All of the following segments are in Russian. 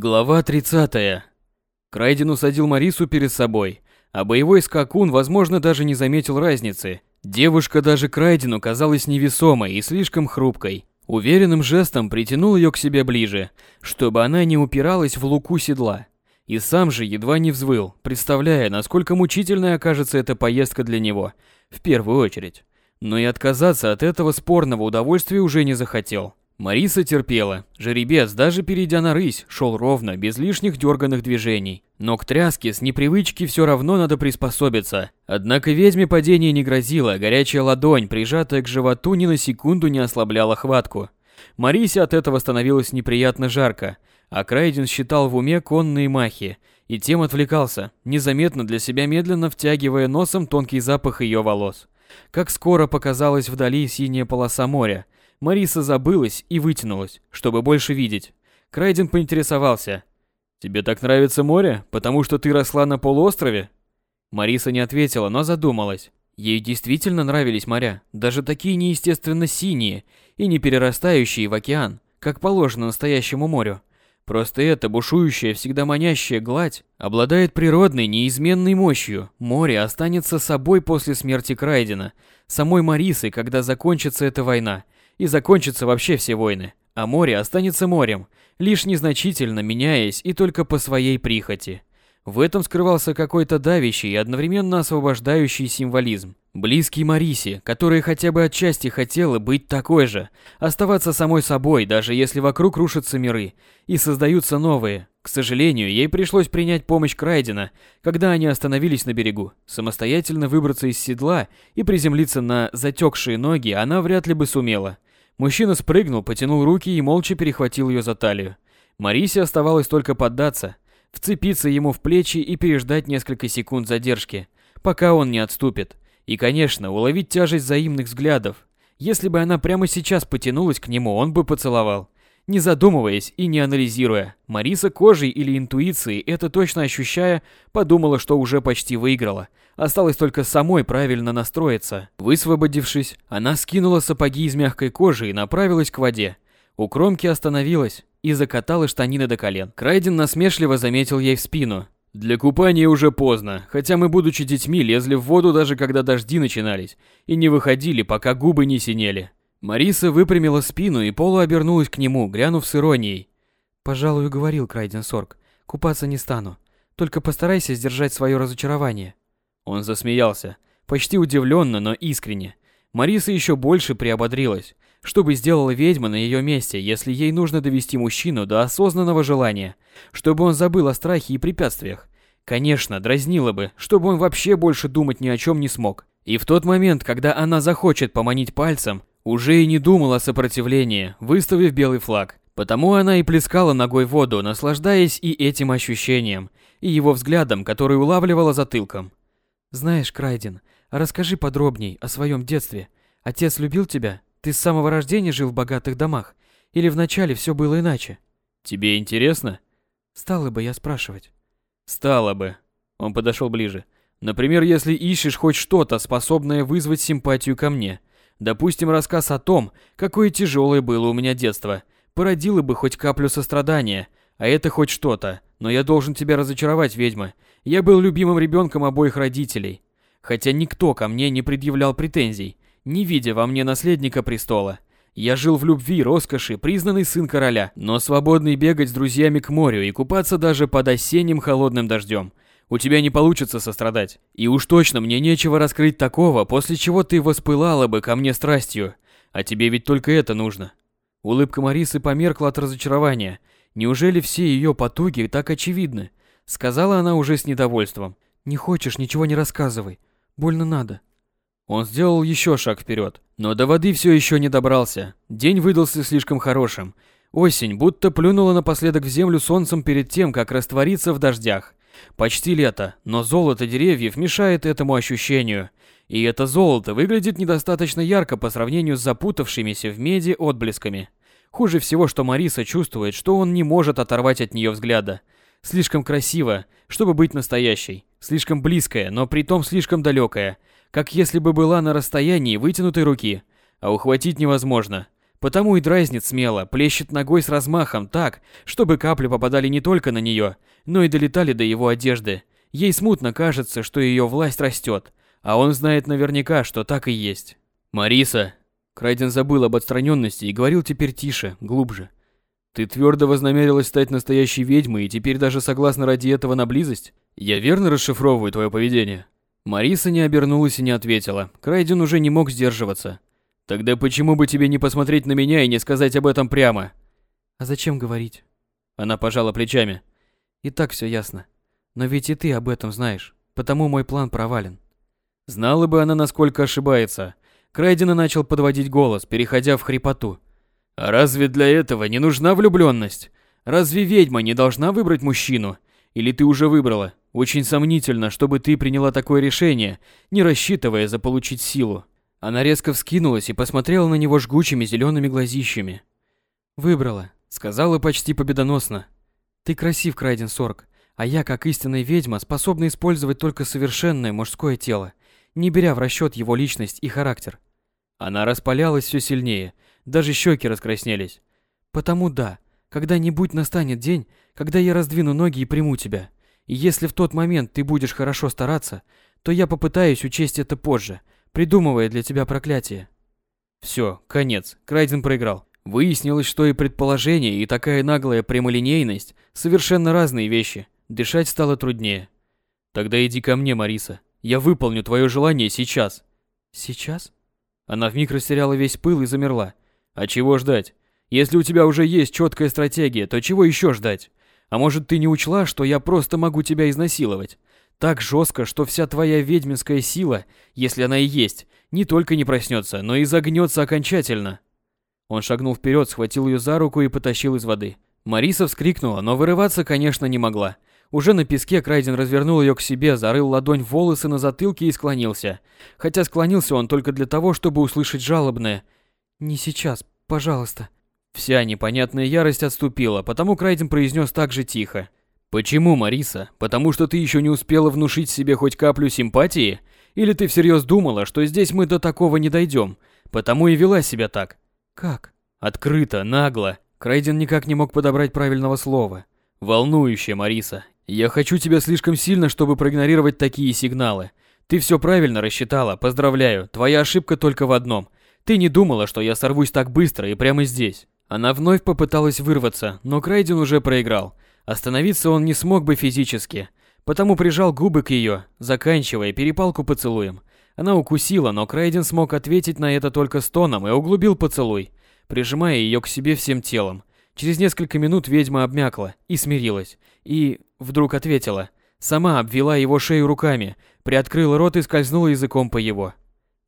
Глава 30. Крайден усадил Марису перед собой, а боевой скакун, возможно, даже не заметил разницы. Девушка даже Крайдену казалась невесомой и слишком хрупкой. Уверенным жестом притянул ее к себе ближе, чтобы она не упиралась в луку седла. И сам же едва не взвыл, представляя, насколько мучительной окажется эта поездка для него, в первую очередь. Но и отказаться от этого спорного удовольствия уже не захотел. Мариса терпела. Жеребец, даже перейдя на рысь, шел ровно, без лишних дерганных движений. Но к тряске с непривычки все равно надо приспособиться. Однако ведьме падение не грозило, горячая ладонь, прижатая к животу, ни на секунду не ослабляла хватку. Марисе от этого становилось неприятно жарко, а Крайден считал в уме конные махи, и тем отвлекался, незаметно для себя медленно втягивая носом тонкий запах ее волос. Как скоро показалась вдали синяя полоса моря – Мариса забылась и вытянулась, чтобы больше видеть. Крайден поинтересовался. «Тебе так нравится море, потому что ты росла на полуострове?» Мариса не ответила, но задумалась. Ей действительно нравились моря, даже такие неестественно синие и не перерастающие в океан, как положено настоящему морю. Просто эта бушующая, всегда манящая гладь обладает природной, неизменной мощью. Море останется собой после смерти Крайдена, самой Марисы, когда закончится эта война – и закончатся вообще все войны, а море останется морем, лишь незначительно меняясь и только по своей прихоти. В этом скрывался какой-то давящий и одновременно освобождающий символизм. Близкий Марисе, которая хотя бы отчасти хотела быть такой же, оставаться самой собой, даже если вокруг рушатся миры и создаются новые. К сожалению, ей пришлось принять помощь Крайдена, когда они остановились на берегу. Самостоятельно выбраться из седла и приземлиться на затекшие ноги она вряд ли бы сумела. Мужчина спрыгнул, потянул руки и молча перехватил ее за талию. Марисе оставалось только поддаться, вцепиться ему в плечи и переждать несколько секунд задержки, пока он не отступит. И, конечно, уловить тяжесть взаимных взглядов. Если бы она прямо сейчас потянулась к нему, он бы поцеловал. Не задумываясь и не анализируя, Мариса кожей или интуицией, это точно ощущая, подумала, что уже почти выиграла. Осталось только самой правильно настроиться. Высвободившись, она скинула сапоги из мягкой кожи и направилась к воде. У кромки остановилась и закатала штанины до колен. Крайден насмешливо заметил ей в спину. «Для купания уже поздно, хотя мы, будучи детьми, лезли в воду даже когда дожди начинались, и не выходили, пока губы не синели. Мариса выпрямила спину и полуобернулась к нему, глянув с иронией. «Пожалуй, говорил Крайден Сорг. Купаться не стану. Только постарайся сдержать свое разочарование». Он засмеялся, почти удивленно, но искренне. Мариса еще больше приободрилась. Что бы сделала ведьма на ее месте, если ей нужно довести мужчину до осознанного желания, чтобы он забыл о страхе и препятствиях? Конечно, дразнила бы, чтобы он вообще больше думать ни о чем не смог. И в тот момент, когда она захочет поманить пальцем, уже и не думал о сопротивлении, выставив белый флаг. Потому она и плескала ногой воду, наслаждаясь и этим ощущением, и его взглядом, который улавливала затылком. «Знаешь, Крайден, расскажи подробней о своем детстве. Отец любил тебя? Ты с самого рождения жил в богатых домах? Или вначале все было иначе?» «Тебе интересно?» «Стало бы я спрашивать». «Стало бы». Он подошел ближе. «Например, если ищешь хоть что-то, способное вызвать симпатию ко мне. Допустим, рассказ о том, какое тяжелое было у меня детство, породило бы хоть каплю сострадания, а это хоть что-то. Но я должен тебя разочаровать, ведьма. Я был любимым ребенком обоих родителей. Хотя никто ко мне не предъявлял претензий, не видя во мне наследника престола. Я жил в любви, роскоши, признанный сын короля, но свободный бегать с друзьями к морю и купаться даже под осенним холодным дождем – у тебя не получится сострадать. И уж точно мне нечего раскрыть такого, после чего ты воспылала бы ко мне страстью. А тебе ведь только это нужно. Улыбка Марисы померкла от разочарования. Неужели все ее потуги так очевидны? Сказала она уже с недовольством. Не хочешь, ничего не рассказывай. Больно надо. Он сделал еще шаг вперед, но до воды все еще не добрался. День выдался слишком хорошим. Осень будто плюнула напоследок в землю солнцем перед тем, как раствориться в дождях. Почти лето, но золото деревьев мешает этому ощущению. И это золото выглядит недостаточно ярко по сравнению с запутавшимися в меди отблесками. Хуже всего, что Мариса чувствует, что он не может оторвать от нее взгляда. Слишком красиво, чтобы быть настоящей. Слишком близкая, но при том слишком далекая. Как если бы была на расстоянии вытянутой руки. А ухватить невозможно. Потому и дразнит смело, плещет ногой с размахом так, чтобы капли попадали не только на нее, но и долетали до его одежды. Ей смутно кажется, что ее власть растет, а он знает наверняка, что так и есть. «Мариса!» Крайден забыл об отстраненности и говорил теперь тише, глубже. «Ты твердо вознамерилась стать настоящей ведьмой и теперь даже согласна ради этого на близость? Я верно расшифровываю твое поведение?» Мариса не обернулась и не ответила. Крайден уже не мог сдерживаться. Тогда почему бы тебе не посмотреть на меня и не сказать об этом прямо? А зачем говорить? Она пожала плечами. И так все ясно. Но ведь и ты об этом знаешь, потому мой план провален. Знала бы она, насколько ошибается. Крайдена начал подводить голос, переходя в хрипоту. А разве для этого не нужна влюбленность? Разве ведьма не должна выбрать мужчину? Или ты уже выбрала? Очень сомнительно, чтобы ты приняла такое решение, не рассчитывая заполучить силу. Она резко вскинулась и посмотрела на него жгучими зелеными глазищами. «Выбрала», — сказала почти победоносно. «Ты красив, Крайден Сорг, а я, как истинная ведьма, способна использовать только совершенное мужское тело, не беря в расчет его личность и характер». Она распалялась все сильнее, даже щеки раскраснелись. «Потому да, когда-нибудь настанет день, когда я раздвину ноги и приму тебя. И если в тот момент ты будешь хорошо стараться, то я попытаюсь учесть это позже, придумывая для тебя проклятие. Все, конец. Крайден проиграл. Выяснилось, что и предположение, и такая наглая прямолинейность совершенно разные вещи. Дышать стало труднее. Тогда иди ко мне, Мариса. Я выполню твое желание сейчас. Сейчас? Она вмиг растеряла весь пыл и замерла. А чего ждать? Если у тебя уже есть четкая стратегия, то чего еще ждать? А может, ты не учла, что я просто могу тебя изнасиловать? Так жестко, что вся твоя ведьминская сила, если она и есть, не только не проснется, но и загнется окончательно. Он шагнул вперед, схватил ее за руку и потащил из воды. Мариса вскрикнула, но вырываться, конечно, не могла. Уже на песке Крайден развернул ее к себе, зарыл ладонь в волосы на затылке и склонился. Хотя склонился он только для того, чтобы услышать жалобное «Не сейчас, пожалуйста». Вся непонятная ярость отступила, потому Крайден произнес так же тихо. Почему, Мариса? Потому что ты еще не успела внушить себе хоть каплю симпатии? Или ты всерьез думала, что здесь мы до такого не дойдем? Потому и вела себя так. Как? Открыто, нагло. Крайден никак не мог подобрать правильного слова. Волнующе, Мариса. Я хочу тебя слишком сильно, чтобы проигнорировать такие сигналы. Ты все правильно рассчитала, поздравляю. Твоя ошибка только в одном. Ты не думала, что я сорвусь так быстро и прямо здесь. Она вновь попыталась вырваться, но Крайден уже проиграл. Остановиться он не смог бы физически, потому прижал губы к ее, заканчивая перепалку поцелуем. Она укусила, но Крайден смог ответить на это только стоном и углубил поцелуй, прижимая ее к себе всем телом. Через несколько минут ведьма обмякла и смирилась, и вдруг ответила. Сама обвела его шею руками, приоткрыла рот и скользнула языком по его.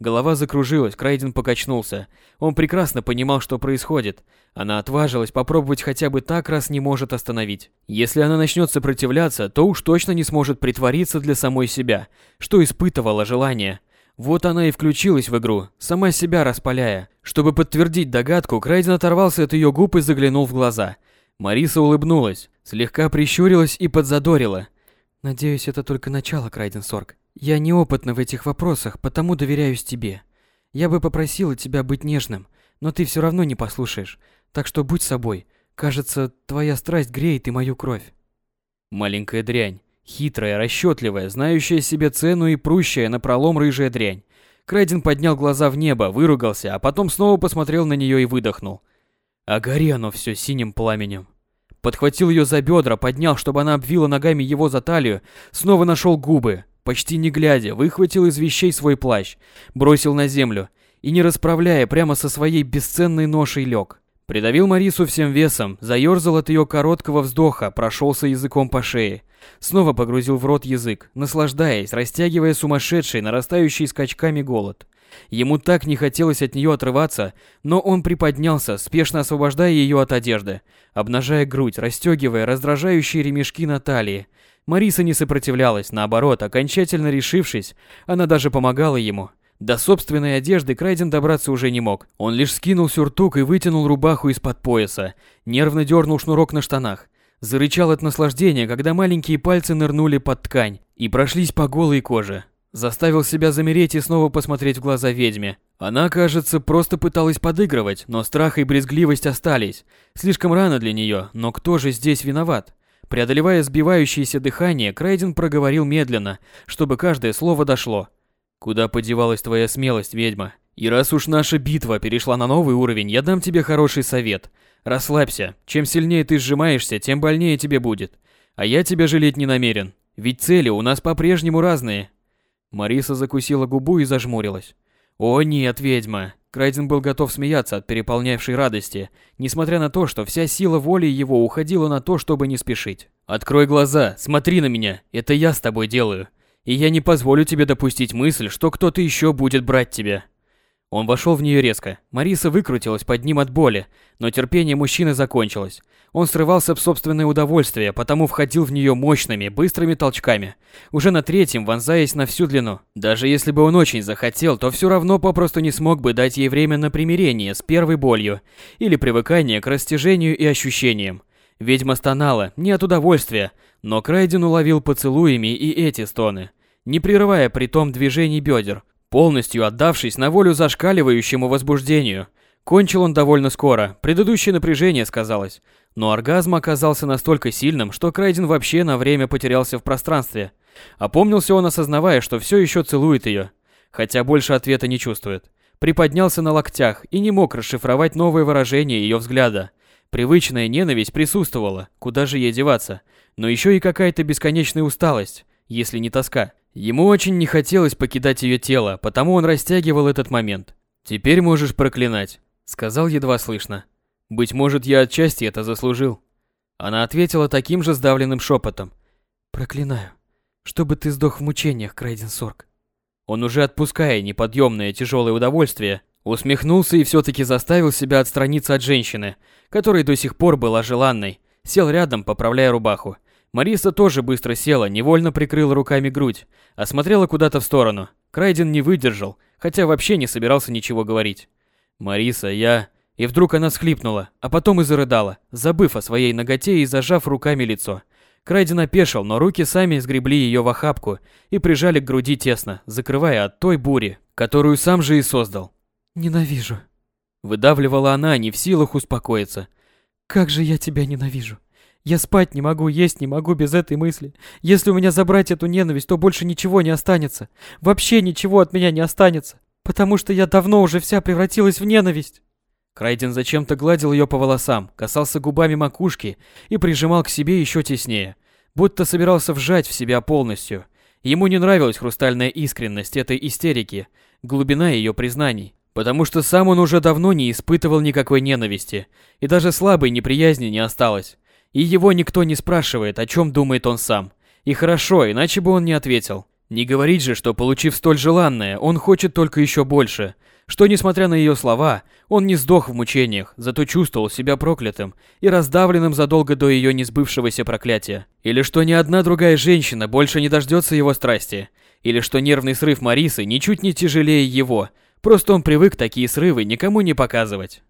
Голова закружилась, Крайден покачнулся. Он прекрасно понимал, что происходит. Она отважилась попробовать хотя бы так, раз не может остановить. Если она начнет сопротивляться, то уж точно не сможет притвориться для самой себя, что испытывала желание. Вот она и включилась в игру, сама себя распаляя. Чтобы подтвердить догадку, Крайден оторвался от ее губ и заглянул в глаза. Мариса улыбнулась, слегка прищурилась и подзадорила. «Надеюсь, это только начало, Крайден Сорг. Я неопытна в этих вопросах, потому доверяюсь тебе. Я бы попросила тебя быть нежным, но ты все равно не послушаешь. Так что будь собой. Кажется, твоя страсть греет и мою кровь. Маленькая дрянь, хитрая, расчетливая, знающая себе цену и прущая на пролом рыжая дрянь. Крайден поднял глаза в небо, выругался, а потом снова посмотрел на нее и выдохнул. А гори оно все синим пламенем. Подхватил ее за бедра, поднял, чтобы она обвила ногами его за талию, снова нашел губы, почти не глядя, выхватил из вещей свой плащ, бросил на землю и, не расправляя, прямо со своей бесценной ношей лег. Придавил Марису всем весом, заерзал от ее короткого вздоха, прошелся языком по шее. Снова погрузил в рот язык, наслаждаясь, растягивая сумасшедший, нарастающий скачками голод. Ему так не хотелось от нее отрываться, но он приподнялся, спешно освобождая ее от одежды, обнажая грудь, расстегивая раздражающие ремешки на талии, Мариса не сопротивлялась, наоборот, окончательно решившись, она даже помогала ему. До собственной одежды Крайден добраться уже не мог. Он лишь скинул сюртук и вытянул рубаху из-под пояса, нервно дернул шнурок на штанах. Зарычал от наслаждения, когда маленькие пальцы нырнули под ткань и прошлись по голой коже. Заставил себя замереть и снова посмотреть в глаза ведьме. Она, кажется, просто пыталась подыгрывать, но страх и брезгливость остались. Слишком рано для нее, но кто же здесь виноват? Преодолевая сбивающееся дыхание, Крайден проговорил медленно, чтобы каждое слово дошло. «Куда подевалась твоя смелость, ведьма? И раз уж наша битва перешла на новый уровень, я дам тебе хороший совет. Расслабься. Чем сильнее ты сжимаешься, тем больнее тебе будет. А я тебя жалеть не намерен. Ведь цели у нас по-прежнему разные. Мариса закусила губу и зажмурилась. «О нет, ведьма!» Крайден был готов смеяться от переполнявшей радости, несмотря на то, что вся сила воли его уходила на то, чтобы не спешить. «Открой глаза, смотри на меня, это я с тобой делаю. И я не позволю тебе допустить мысль, что кто-то еще будет брать тебя». Он вошел в нее резко. Мариса выкрутилась под ним от боли, но терпение мужчины закончилось. Он срывался в собственное удовольствие, потому входил в нее мощными, быстрыми толчками, уже на третьем вонзаясь на всю длину. Даже если бы он очень захотел, то все равно попросту не смог бы дать ей время на примирение с первой болью или привыкание к растяжению и ощущениям. Ведьма стонала, не от удовольствия, но Крайден уловил поцелуями и эти стоны, не прерывая при том движений бедер, полностью отдавшись на волю зашкаливающему возбуждению. Кончил он довольно скоро, предыдущее напряжение сказалось, но оргазм оказался настолько сильным, что Крайден вообще на время потерялся в пространстве. Опомнился он, осознавая, что все еще целует ее, хотя больше ответа не чувствует. Приподнялся на локтях и не мог расшифровать новое выражение ее взгляда. Привычная ненависть присутствовала, куда же ей деваться, но еще и какая-то бесконечная усталость, если не тоска. Ему очень не хотелось покидать ее тело, потому он растягивал этот момент. «Теперь можешь проклинать», — сказал едва слышно. «Быть может, я отчасти это заслужил». Она ответила таким же сдавленным шепотом. «Проклинаю. Чтобы ты сдох в мучениях, Крейден Сорг». Он уже отпуская неподъемное тяжелое удовольствие, усмехнулся и все-таки заставил себя отстраниться от женщины, которая до сих пор была желанной, сел рядом, поправляя рубаху, Мариса тоже быстро села, невольно прикрыла руками грудь, осмотрела куда-то в сторону. Крайден не выдержал, хотя вообще не собирался ничего говорить. «Мариса, я...» И вдруг она схлипнула, а потом и зарыдала, забыв о своей ноготе и зажав руками лицо. Крайден опешил, но руки сами сгребли ее в охапку и прижали к груди тесно, закрывая от той бури, которую сам же и создал. «Ненавижу», — выдавливала она, не в силах успокоиться. «Как же я тебя ненавижу!» Я спать не могу, есть не могу без этой мысли. Если у меня забрать эту ненависть, то больше ничего не останется. Вообще ничего от меня не останется. Потому что я давно уже вся превратилась в ненависть. Крайден зачем-то гладил ее по волосам, касался губами макушки и прижимал к себе еще теснее, будто собирался вжать в себя полностью. Ему не нравилась хрустальная искренность этой истерики, глубина ее признаний, потому что сам он уже давно не испытывал никакой ненависти, и даже слабой неприязни не осталось. И его никто не спрашивает, о чем думает он сам. И хорошо, иначе бы он не ответил. Не говорить же, что, получив столь желанное, он хочет только еще больше. Что, несмотря на ее слова, он не сдох в мучениях, зато чувствовал себя проклятым и раздавленным задолго до ее несбывшегося проклятия. Или что ни одна другая женщина больше не дождется его страсти. Или что нервный срыв Марисы ничуть не тяжелее его, просто он привык такие срывы никому не показывать.